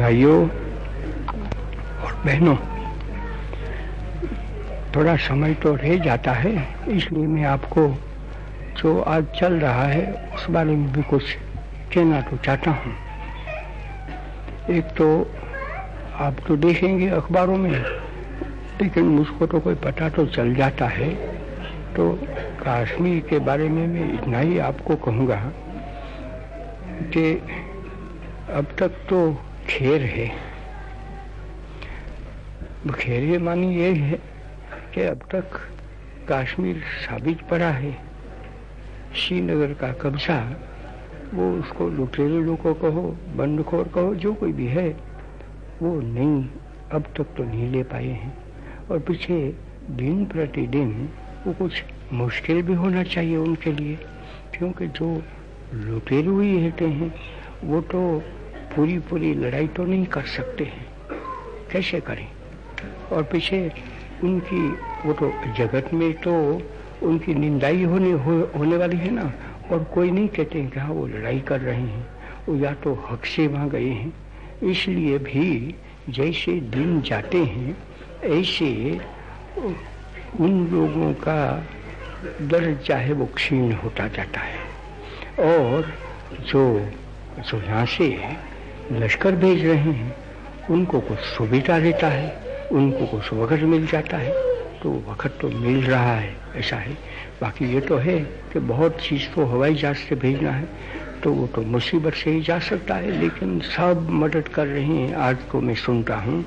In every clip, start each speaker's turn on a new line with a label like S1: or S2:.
S1: भाइयों और बहनों, थोड़ा समय तो रह जाता है, इसलिए मैं आपको जो आज चल रहा है, उस बारे में भी कुछ कहना तो चाहता हूँ। एक तो आप तो देखेंगे अखबारों में, लेकिन मुझको तो कोई पता तो चल जाता है। तो कश्मीर के बारे में मैं इतना ही आपको कहूँगा कि अब तक तो खेर है। खेर मानी ये है कि अब तक कश्मीर साबित पड़ा है। श्रीनगर का कब्जा, वो उसको लुटेरे लोगों कहो बंदखोर कहो, जो कोई भी है, वो नहीं, अब तक तो नहीं ले पाए हैं। और पीछे दिन प्रतिदिन वो कुछ मुश्किल भी होना चाहिए उनके लिए, क्योंकि जो लुटेरे हुए रहते हैं, वो तो पूरी पूरी लड़ाई तो नहीं कर सकते हैं। कैसे करें? और पीछे उनकी वो तो जगत में तो उनकी निंदाई होने हो, होने वाली है ना। और कोई नहीं कहते हैं कि हाँ वो लड़ाई कर रहे हैं। वो या तो हक से वहाँ गए हैं। इसलिए भी जैसे दिन जाते हैं ऐसे उन लोगों का दर्जा है वो क्षीण होता जाता है। और जो जो यहाँ से लश्कर भेज रहे हैं। उनको कुछ सुविधा देता है, उनको कुछ वक्त मिल जाता है। तो वक्त तो मिल रहा है, ऐसा है। बाकी ये तो है कि बहुत चीज़ को हवाई जहाज़ से भेजना है तो वो तो मुसीबत से ही जा सकता है। लेकिन सब मदद कर रहे हैं, आज को मैं सुनता हूँ,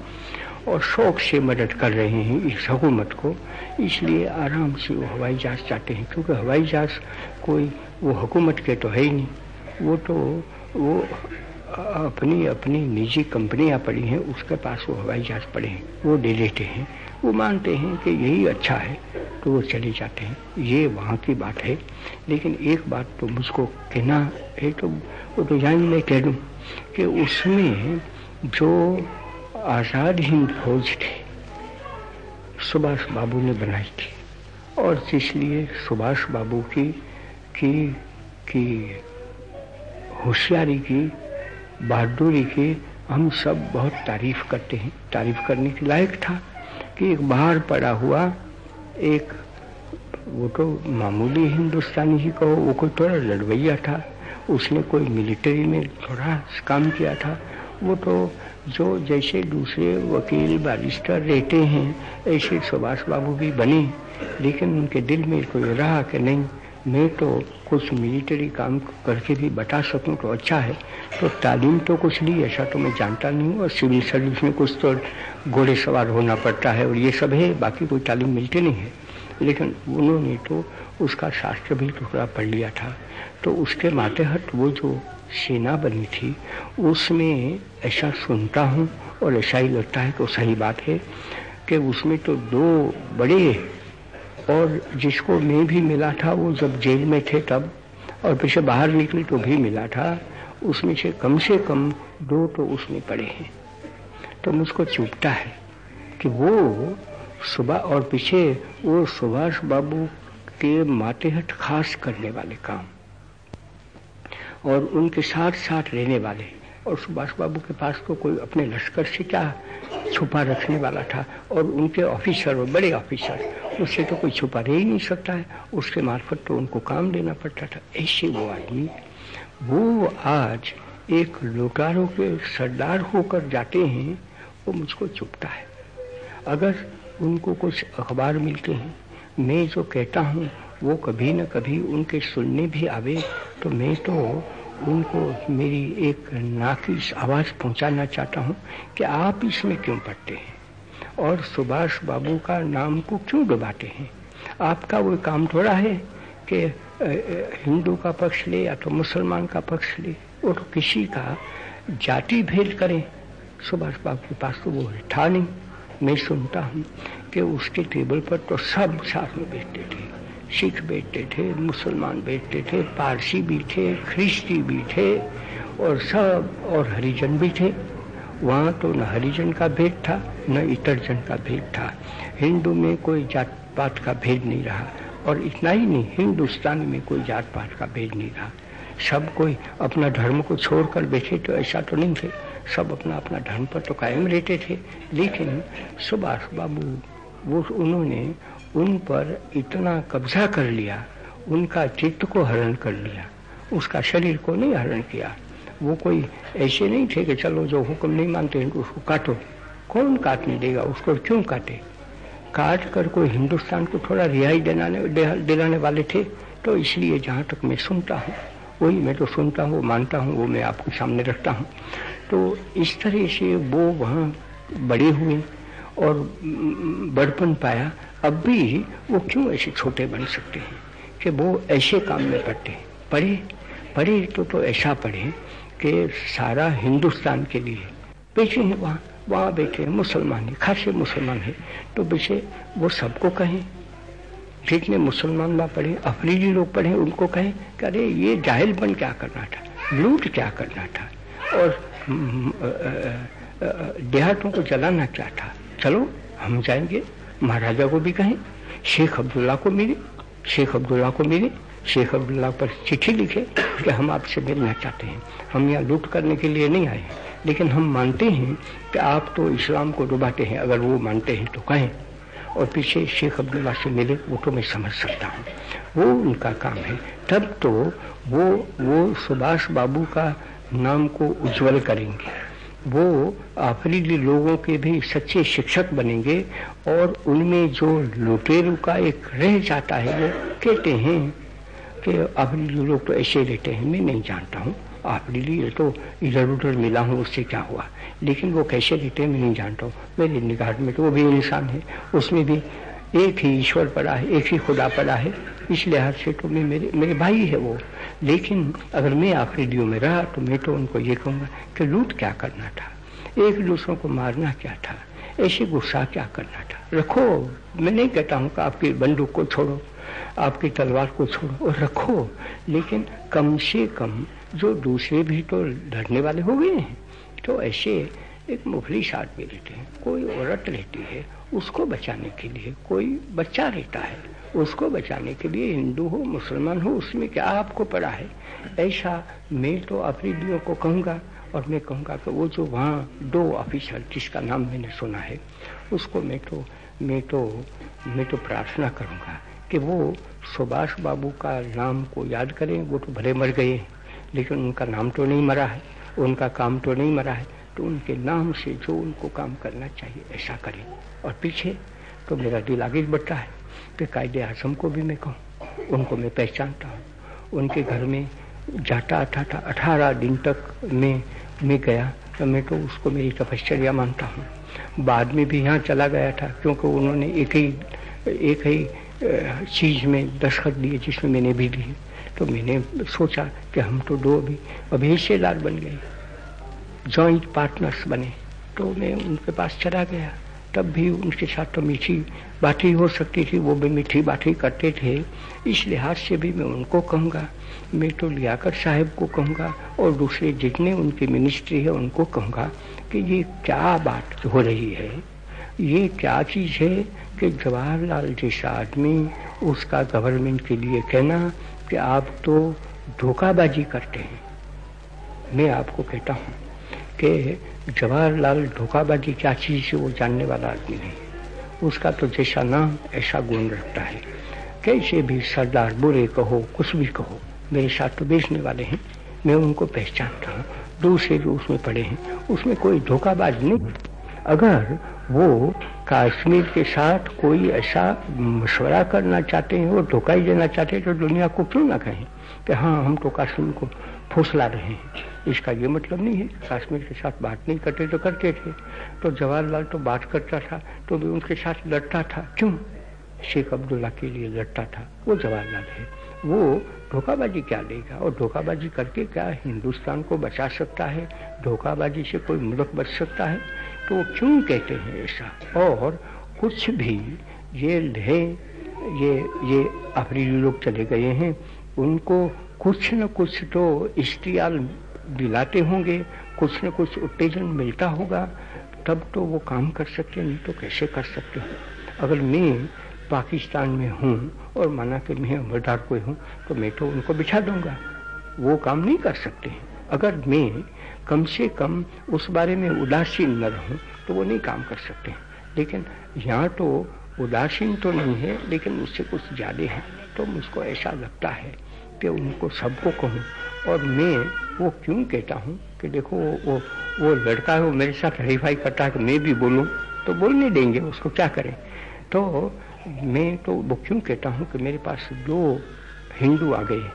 S1: और शौक से मदद कर रहे हैं इस हुकूमत को। इसलिए आराम से वो हवाई जहाज़ चाहते हैं, क्योंकि हवाई जहाज़ कोई वो हुकूमत के तो है ही नहीं। वो तो वो अपनी अपनी निजी कंपनियाँ पड़ी हैं, उसके पास वो हवाई जहाज़ पड़े हैं, वो दे देते हैं। वो मानते हैं कि यही अच्छा है तो वो चले जाते हैं। ये वहाँ की बात है, लेकिन एक बात तो मुझको कहना है तो वो तो जान मैं कह दूँ कि उसमें जो आज़ाद हिंद फौज थी, सुभाष बाबू ने बनाई थी, और इसलिए सुभाष बाबू की की की होशियारी की बहादुरी की हम सब बहुत तारीफ़ करते हैं। तारीफ़ करने के लायक था कि एक बाहर पड़ा हुआ एक, वो तो मामूली हिंदुस्तानी ही कहो, वो कोई थोड़ा लड़वैया था। उसने कोई मिलिट्री में थोड़ा काम किया था। वो तो जो जैसे दूसरे वकील, बारिस्टर रहते हैं, ऐसे सुभाष बाबू भी बने, लेकिन उनके दिल में कोई रहा कि नहीं। मैं तो कुछ मिलिट्री काम करके भी बता सकूँ तो अच्छा है तो तालीम तो कुछ नहीं, ऐसा तो मैं जानता नहीं हूँ, और सिविल सर्विस में कुछ तो घोड़े सवार होना पड़ता है, और ये सब है, बाकी कोई तालीम मिलती नहीं है। लेकिन उन्होंने तो उसका शास्त्र भी टुकड़ा पढ़ लिया था। तो उसके मातेहट वो जो सेना बनी थी, उसमें ऐसा सुनता हूँ और ऐसा ही लगता है तो सही बात है, कि उसमें तो दो बड़े और जिसको मैं भी मिला था, वो जब जेल में थे तब, और पीछे बाहर निकली तो भी मिला था, उसमें से कम से कम दो तो उसमें पड़े हैं। तो मुझको चुपता है कि वो सुबह और पीछे वो सुभाष बाबू के मातेहट खास करने वाले काम और उनके साथ साथ रहने वाले और सुभाष बाबू के पास तो कोई अपने लश्कर से क्या छुपा रखने वाला था? और उनके ऑफिसर और बड़े ऑफिसर उससे तो कोई छुपा रह ही नहीं सकता है। उसके मार्फत तो उनको काम देना पड़ता था। ऐसे वो आदमी, वो आज एक लुटारों के सरदार होकर जाते हैं, वो मुझको चुपता है। अगर उनको कुछ अखबार मिलते हैं, मैं जो कहता हूँ, वो कभी न कभी उनके सुनने भी आवे तो मैं तो उनको मेरी एक नाकिस आवाज़ पहुंचाना चाहता हूँ कि आप इसमें क्यों पढ़ते हैं? और सुभाष बाबू का नाम को क्यों डुबाते हैं? आपका वो काम थोड़ा है कि हिंदू का पक्ष ले या तो मुसलमान का पक्ष ले और तो किसी का जाति भेद करें। सुभाष बाबू के पास तो वो था नहीं। मैं सुनता हूँ कि उसके टेबल पर तो सब साथ में बैठते थे। सिख बैठते थे, मुसलमान बैठते थे, पारसी भी थे, ख्रिस्ती भी थे और सब और हरिजन भी थे। वहाँ तो न हरिजन का भेद था, न इतरजन का भेद था। हिंदू में कोई जात पात का भेद नहीं रहा और इतना ही नहीं, हिंदुस्तान में कोई जात पात का भेद नहीं रहा। सब कोई अपना धर्म को छोड़कर बैठे तो ऐसा तो नहीं थे। सब अपना अपना धर्म पर तो कायम रहते थे। लेकिन सुभाष बाबू वो उन्होंने उन पर इतना कब्जा कर लिया, उनका चित्त को हरण कर लिया, उसका शरीर को नहीं हरण किया। वो कोई ऐसे नहीं थे कि चलो जो हुक्म नहीं मानते उसको काटो। कौन काटने देगा, उसको क्यों काटे? काट कर कोई हिंदुस्तान को थोड़ा रिहाई दिलाने दिलाने वाले थे तो इसलिए जहाँ तक मैं सुनता हूँ, वही मैं तो सुनता हूँ, मानता हूँ, वो मैं आपके सामने रखता हूँ। तो इस तरह से वो वहाँ बड़े हुए और बड़पन पाया अब भी वो क्यों ऐसे छोटे बन सकते हैं कि वो ऐसे काम में पढ़ते हैं? पढ़े पढ़े तो तो ऐसा पढ़े कि सारा हिंदुस्तान के लिए। बेचे हैं वहाँ वहाँ बैठे हैं, मुसलमान है, खासे मुसलमान है। तो बेचे, वो सबको कहें। जितने मुसलमान ना पढ़े अफरीदी लोग पढ़े, उनको कहें कि अरे, ये जाहिल बन क्या करना था? लूट क्या करना था? और देहातों को जलाना क्या था? चलो, हम जाएँगे। महाराजा को भी कहें, शेख अब्दुल्ला को मिले, शेख अब्दुल्ला को मिले, शेख अब्दुल्ला पर चिट्ठी लिखे कि हम आपसे मिलना चाहते हैं। हम यहाँ लूट करने के लिए नहीं आए लेकिन हम मानते हैं कि आप तो इस्लाम को डुबाते हैं, अगर वो मानते हैं तो कहें। और पीछे शेख अब्दुल्ला से मिले, वो तो मैं समझ सकता हूँ। वो उनका काम है। तब तो वो वो सुभाष बाबू का नाम को उज्जवल करेंगे। वो आफरीदी लोगों के भी सच्चे शिक्षक बनेंगे और उनमें जो लुटेरू का एक रह जाता है, वो कहते हैं कि आफरीदी लोग तो ऐसे रहते हैं, मैं नहीं जानता हूँ। आफरीदी ये तो इधर उधर मिला हूँ, उससे क्या हुआ? लेकिन वो कैसे रहते हैं, मैं नहीं जानता हूँ। मेरे निगाह में तो वो भी इंसान है, उसमें भी एक ही ईश्वर पड़ा है, एक ही खुदा पड़ा है। इस लिहाज से तो मेरे मेरे भाई है वो। लेकिन अगर मैं आखिरी में रहा तो मैं तो उनको ये कहूँगा कि लूट क्या करना था? एक दूसरों को मारना क्या था? ऐसे गुस्सा क्या करना था? रखो, मैं नहीं कहता हूँ कि आपकी बंदूक को छोड़ो, आपकी तलवार को छोड़ो, और रखो। लेकिन कम से कम जो दूसरे भी तो लड़ने वाले हो गए हैं तो ऐसे एक मुफलिस आदमी रहते हैं। कोई औरत रहती है, उसको बचाने के लिए कोई बच्चा रहता है। उसको बचाने के लिए हिंदू हो, मुसलमान हो, उसमें क्या आपको पड़ा है? ऐसा मैं तो अफरीदियों को कहूँगा और मैं कहूँगा कि वो जो वहाँ दो ऑफिसर जिसका नाम मैंने सुना है, उसको मैं तो मैं तो मैं तो प्रार्थना करूँगा कि वो सुभाष बाबू का नाम को याद करें। वो तो भले मर गए, लेकिन उनका नाम तो नहीं मरा है। उनका काम तो नहीं मरा है। तो उनके नाम से जो उनको काम करना चाहिए, ऐसा करें। और पीछे तो मेरा दिल आगे बढ़ता है कि कायदे आज़म को भी मैं कहूँ, उनको मैं पहचानता हूँ। उनके घर में जाता आता था अठारह दिन तक मैं मैं गया तो मैं तो उसको मेरी तपश्चर्या मानता हूँ। बाद में भी यहाँ चला गया था, क्योंकि उन्होंने एक ही एक ही चीज़ में दस्खत दिए जिसमें मैंने भी दिए तो मैंने सोचा कि हम तो दो अभी अभी हिस्सेदार बन गए। जॉइंट पार्टनर्स बने तो मैं उनके पास चला गया। तब भी उनके साथ तो मीठी बातें हो सकती थी, वो भी मीठी बातें करते थे। इस लिहाज से भी मैं उनको कहूँगा। मैं तो लियाकत साहब को कहूँगा और दूसरे जितने उनकी मिनिस्ट्री है, उनको कहूँगा कि ये क्या बात हो रही है। ये क्या चीज़ है कि जवाहरलाल जैसा आदमी उसका गवर्नमेंट के लिए कहना कि आप तो धोखाबाजी करते हैं। मैं आपको कहता हूँ कि जवाहरलाल धोखाबाजी क्या चीज़ वो जानने वाला आदमी नहीं। उसका तो जैसा नाम, ऐसा गुण रखता है। कैसे भी सरदार बुरे कहो, कुछ भी कहो, मेरे साथ तो बेचने वाले हैं। मैं उनको पहचानता हूँ। दूसरे जो उसमें पड़े हैं। उसमें कोई धोखाबाज नहीं। अगर वो कश्मीर के साथ कोई ऐसा मशवरा करना चाहते हैं, वो धोखा ही देना चाहते हैं तो दुनिया को क्यों ना कहें कि हाँ हम तो कश्मीर को फौसला रहे हैं। इसका ये मतलब नहीं है, कश्मीर के साथ बात नहीं करते तो करते थे। तो जवाहरलाल तो बात करता था तो भी उनके साथ लड़ता था। क्यों? शेख अब्दुल्ला के लिए लड़ता था। वो जवाहरलाल है। वो धोखाबाजी क्या लेगा? और धोखाबाजी करके क्या हिंदुस्तान को बचा सकता है? धोखाबाजी से कोई मुल्क बच सकता है? तो वो क्यों कहते हैं ऐसा? और कुछ भी ये है ये ये अफरीदी लोग चले गए हैं। उनको कुछ न कुछ तो इश्तियाल दिलाते होंगे, कुछ न कुछ उत्तेजन मिलता होगा, तब तो वो काम कर सकते नहीं तो कैसे कर सकते हैं? अगर मैं पाकिस्तान में हूँ और माना कि मैं अमरदार कोई हूँ तो मैं तो उनको बिछा दूँगा। वो काम नहीं कर सकते अगर मैं कम से कम उस बारे में उदासीन न रहूँ तो वो नहीं काम कर सकते लेकिन यहाँ तो उदासीन तो नहीं है, लेकिन उससे कुछ ज़्यादा है तो मुझको ऐसा लगता है कि उनको सबको कहूँ और मैं वो क्यों कहता हूँ कि देखो, वो वो लड़का है, वो मेरे साथ हरीफाई करता है कि मैं भी बोलूँ तो बोलने देंगे, उसको क्या करें? तो मैं तो वो क्यों कहता हूँ कि मेरे पास दो हिंदू आ गए,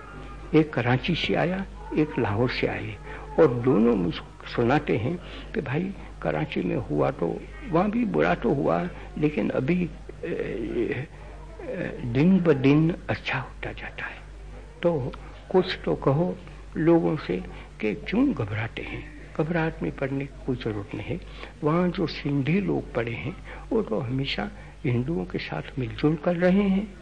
S1: एक कराची से आया, एक लाहौर से आए, और दोनों मुझको सुनाते हैं कि भाई, कराची में हुआ तो वहाँ भी बुरा तो हुआ, लेकिन अभी दिन ब दिन अच्छा होता जाता है। तो कुछ तो कहो लोगों से कि क्यों घबराते हैं? घबराहट में पड़ने की कोई ज़रूरत नहीं है। वहाँ जो सिंधी लोग पड़े हैं वो तो हमेशा हिंदुओं के साथ मिलजुल कर रहे हैं।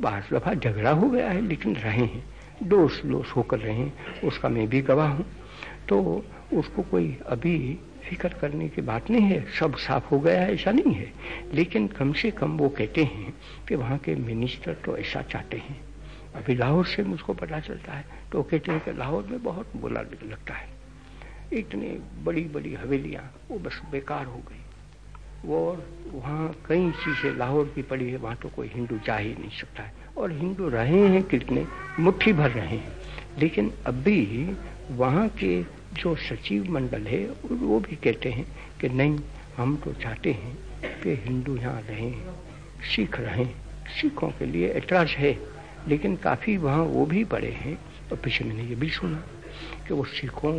S1: बार दफ़ा झगड़ा हो गया है, लेकिन रहे हैं। दोस्त दोस्त होकर रहे हैं, उसका मैं भी गवाह हूँ। तो उसको कोई अभी फ़िक्र करने की बात नहीं है, सब साफ़ हो गया है, ऐसा नहीं है। लेकिन कम से कम वो कहते हैं कि वहाँ के मिनिस्टर तो ऐसा चाहते हैं। अभी लाहौर से मुझको पता चलता है तो कहते हैं कि लाहौर में बहुत बुरा लगता है। इतनी बड़ी बड़ी हवेलियाँ, वो बस बेकार हो गई। वो और वहाँ कई चीज़ें लाहौर की पड़ी है, वहाँ तो कोई हिंदू जा ही नहीं सकता है। और हिंदू रहे हैं कितने, मुट्ठी भर रहे हैं। लेकिन अभी वहाँ के जो सचिव मंडल है, वो भी कहते हैं कि नहीं, हम तो चाहते हैं कि हिंदू यहाँ रहें, सिख रहें, सिखों के लिए एतराज़ है। लेकिन काफ़ी वहाँ वो भी पड़े हैं, और पीछे मैंने ये भी सुना कि वो सिखों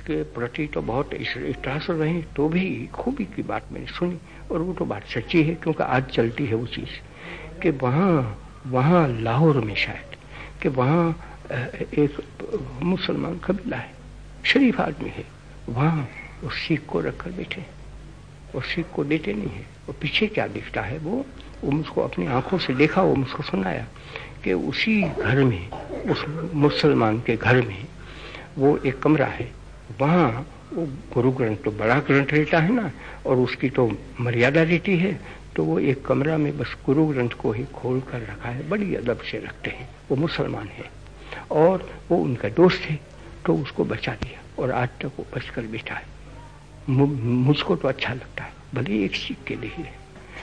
S1: के प्रति तो बहुत इतराज रहे तो भी खूबी की बात मैंने सुनी, और वो तो बात सच्ची है, क्योंकि आज चलती है वो चीज़ कि वहाँ वहाँ लाहौर में शायद, कि वहाँ एक मुसलमान कबीला है, शरीफ आदमी है, वहाँ उस सीख को रखकर बैठे और सीख को देते नहीं है और पीछे क्या दिखता है वो? वो मुझको अपनी आँखों से देखा, वो मुझको सुनाया कि उसी घर में, उस मुसलमान के घर में वो एक कमरा है। वहाँ वो गुरु ग्रंथ तो बड़ा ग्रंथ रहता है ना, और उसकी तो मर्यादा रहती है तो वो एक कमरा में बस गुरु ग्रंथ को ही खोल कर रखा है, बड़ी अदब से रखते हैं। वो मुसलमान है, और वो उनका दोस्त है तो उसको बचा दिया और आज तक वो बच कर बैठा है। मुझको तो अच्छा लगता है, भले एक सीख के लिए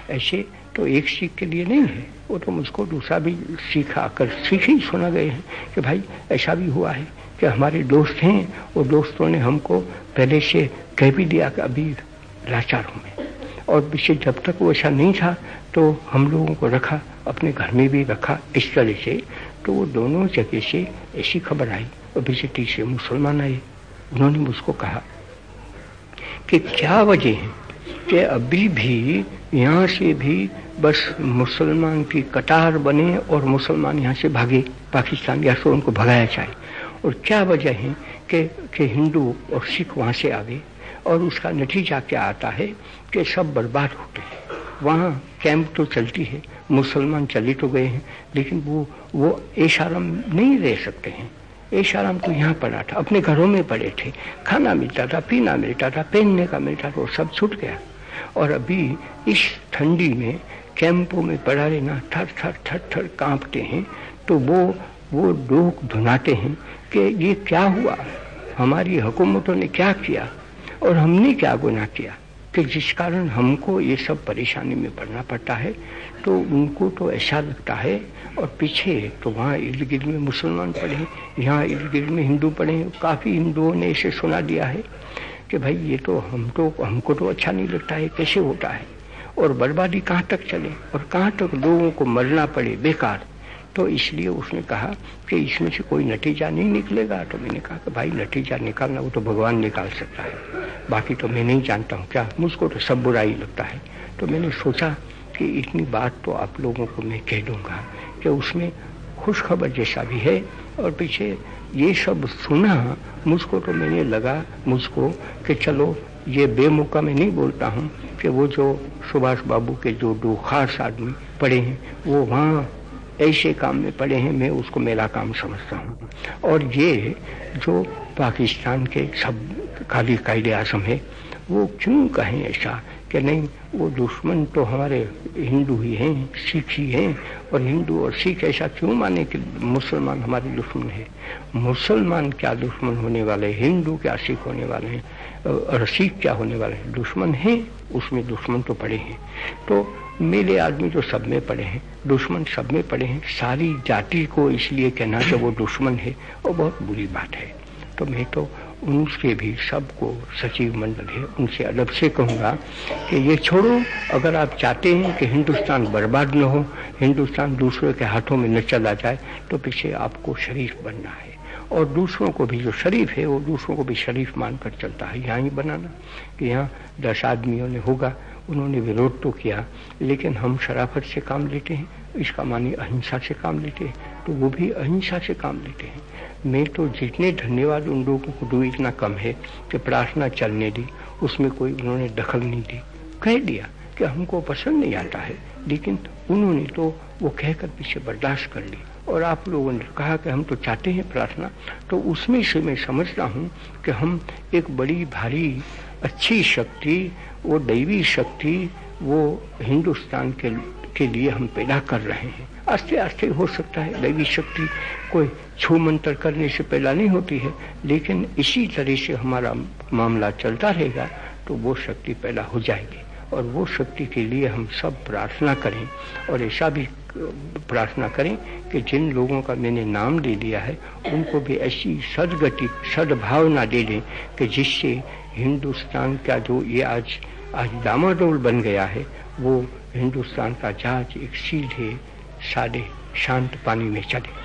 S1: ऐसे तो एक सीख के लिए नहीं है। वो तो मुझको दूसरा भी सीखा कर सीख ही सुना गए हैं कि भाई, ऐसा भी हुआ है कि हमारे दोस्त हैं, वो दोस्तों ने हमको पहले से कह भी दिया कि अभी लाचार मैं। और पीछे जब तक वो ऐसा नहीं था तो हम लोगों को रखा, अपने घर में भी रखा इस तरह से तो वो दोनों जगह से ऐसी खबर आई। ओबिसिटी से मुसलमान आए। उन्होंने मुझको कहा कि क्या वजह है कि अभी भी यहाँ से भी बस मुसलमान की कतार बने और मुसलमान यहाँ से भागे, पाकिस्तान या तो उनको भगाया जाए। और क्या वजह है कि कि हिंदू और सिख वहाँ से आ गए और उसका नतीजा क्या आता है कि सब बर्बाद होते हैं। वहाँ कैंप तो चलती है, मुसलमान चले तो गए हैं, लेकिन वो वो ऐशारम नहीं रह सकते हैं। ऐशाराम तो यहाँ पड़ा था, अपने घरों में पड़े थे। खाना मिलता था, पीना मिलता था, पहनने का मिलता था, वो सब छूट गया। और अभी इस ठंडी में, कैंपों में पड़ा रहना थर थर थर थर कांपते हैं तो वो वो लोग धुनाते हैं कि ये क्या हुआ? हमारी हुकूमतों ने क्या किया? और हमने क्या गुनाह किया? कि जिस कारण हमको ये सब परेशानी में पड़ना पड़ता है तो उनको तो ऐसा लगता है, और पीछे तो वहाँ इर्द गिर्द में मुसलमान पढ़े यहाँ इर्द गिर्द में हिंदू पढ़े काफ़ी हिंदुओं ने इसे सुना दिया है। कि भाई ये तो हम तो हमको तो अच्छा नहीं लगता है, कैसे होता है? और बर्बादी कहाँ तक चले? और कहाँ तक लोगों को मरना पड़े बेकार? तो इसलिए उसने कहा कि इसमें से कोई नतीजा नहीं निकलेगा। तो मैंने कहा कि भाई नतीजा निकालना, वो तो भगवान निकाल सकता है। बाकी तो मैं नहीं जानता हूँ क्या, मुझको तो सब बुरा ही लगता है। तो मैंने सोचा कि इतनी बात तो आप लोगों को मैं कह दूँगा कि उसमें खुश खबर जैसा भी है और पीछे ये सब सुना, मुझको तो मैंने लगा, मुझको, कि चलो, ये बेमौका में नहीं बोलता हूँ कि वो जो सुभाष बाबू के जो दो खास आदमी पड़े हैं, वो वहाँ ऐसे काम में पड़े हैं, मैं उसको मेरा काम समझता हूँ। और ये जो पाकिस्तान के सब खाली कायदे आज़म है, वो क्यों कहें ऐसा? कि नहीं, वो दुश्मन तो हमारे हिंदू ही हैं, सिख ही हैं, और हिंदू और सिख ऐसा क्यों माने कि मुसलमान हमारे दुश्मन है? मुसलमान क्या दुश्मन होने वाले हिंदू क्या सिख होने वाले हैं? और सिख क्या होने वाले हैं? दुश्मन हैं, उसमें दुश्मन तो पड़े हैं। तो मेरे आदमी तो सब में पड़े हैं, दुश्मन सब में पड़े हैं। सारी जाति को इसलिए कहना कि वो दुश्मन है वो बहुत बुरी बात है। तो मैं तो उनसे भी सबको सचिव मंडल है, उनसे अदब से कहूँगा कि ये छोड़ो, अगर आप चाहते हैं कि हिंदुस्तान बर्बाद न हो, हिंदुस्तान दूसरों के हाथों में न चला जाए तो पीछे आपको शरीफ बनना है। और दूसरों को भी जो शरीफ है, वो दूसरों को भी शरीफ मानकर चलता है। यहाँ ही बनाना कि यहाँ दस आदमियों ने होगा, उन्होंने विरोध तो किया, लेकिन हम शराफत से काम लेते हैं, इसका मानी अहिंसा से काम लेते हैं। तो वो भी अहिंसा से काम लेते हैं। मैं तो जितने धन्यवाद उन लोगों को दू, इतना कम है कि प्रार्थना चलने दी, उसमें कोई उन्होंने दखल नहीं दी। कह दिया कि हमको पसंद नहीं आता है, लेकिन उन्होंने तो वो कहकर पीछे बर्दाश्त कर ली। और आप लोगों ने कहा कि हम तो चाहते हैं प्रार्थना तो उसमें से मैं समझता हूँ कि हम एक बड़ी, भारी, अच्छी शक्ति, वो दैवी शक्ति वो हिंदुस्तान के के लिए हम पैदा कर रहे हैं। आस्ते आस्ते हो सकता है, दैवी शक्ति कोई छू मंत्र करने से पैदा नहीं होती है, लेकिन इसी तरह से हमारा मामला चलता रहेगा तो वो शक्ति पैदा हो जाएगी। और वो शक्ति के लिए हम सब प्रार्थना करें, और ऐसा भी प्रार्थना करें कि जिन लोगों का मैंने नाम दे दिया है, उनको भी ऐसी सदगति, सद्भावना दे दें कि जिससे हिंदुस्तान का जो ये आज आज दामाडोल बन गया है। वो हिंदुस्तान का जहाज़ एक सीधे, सादे, शांत पानी में चले।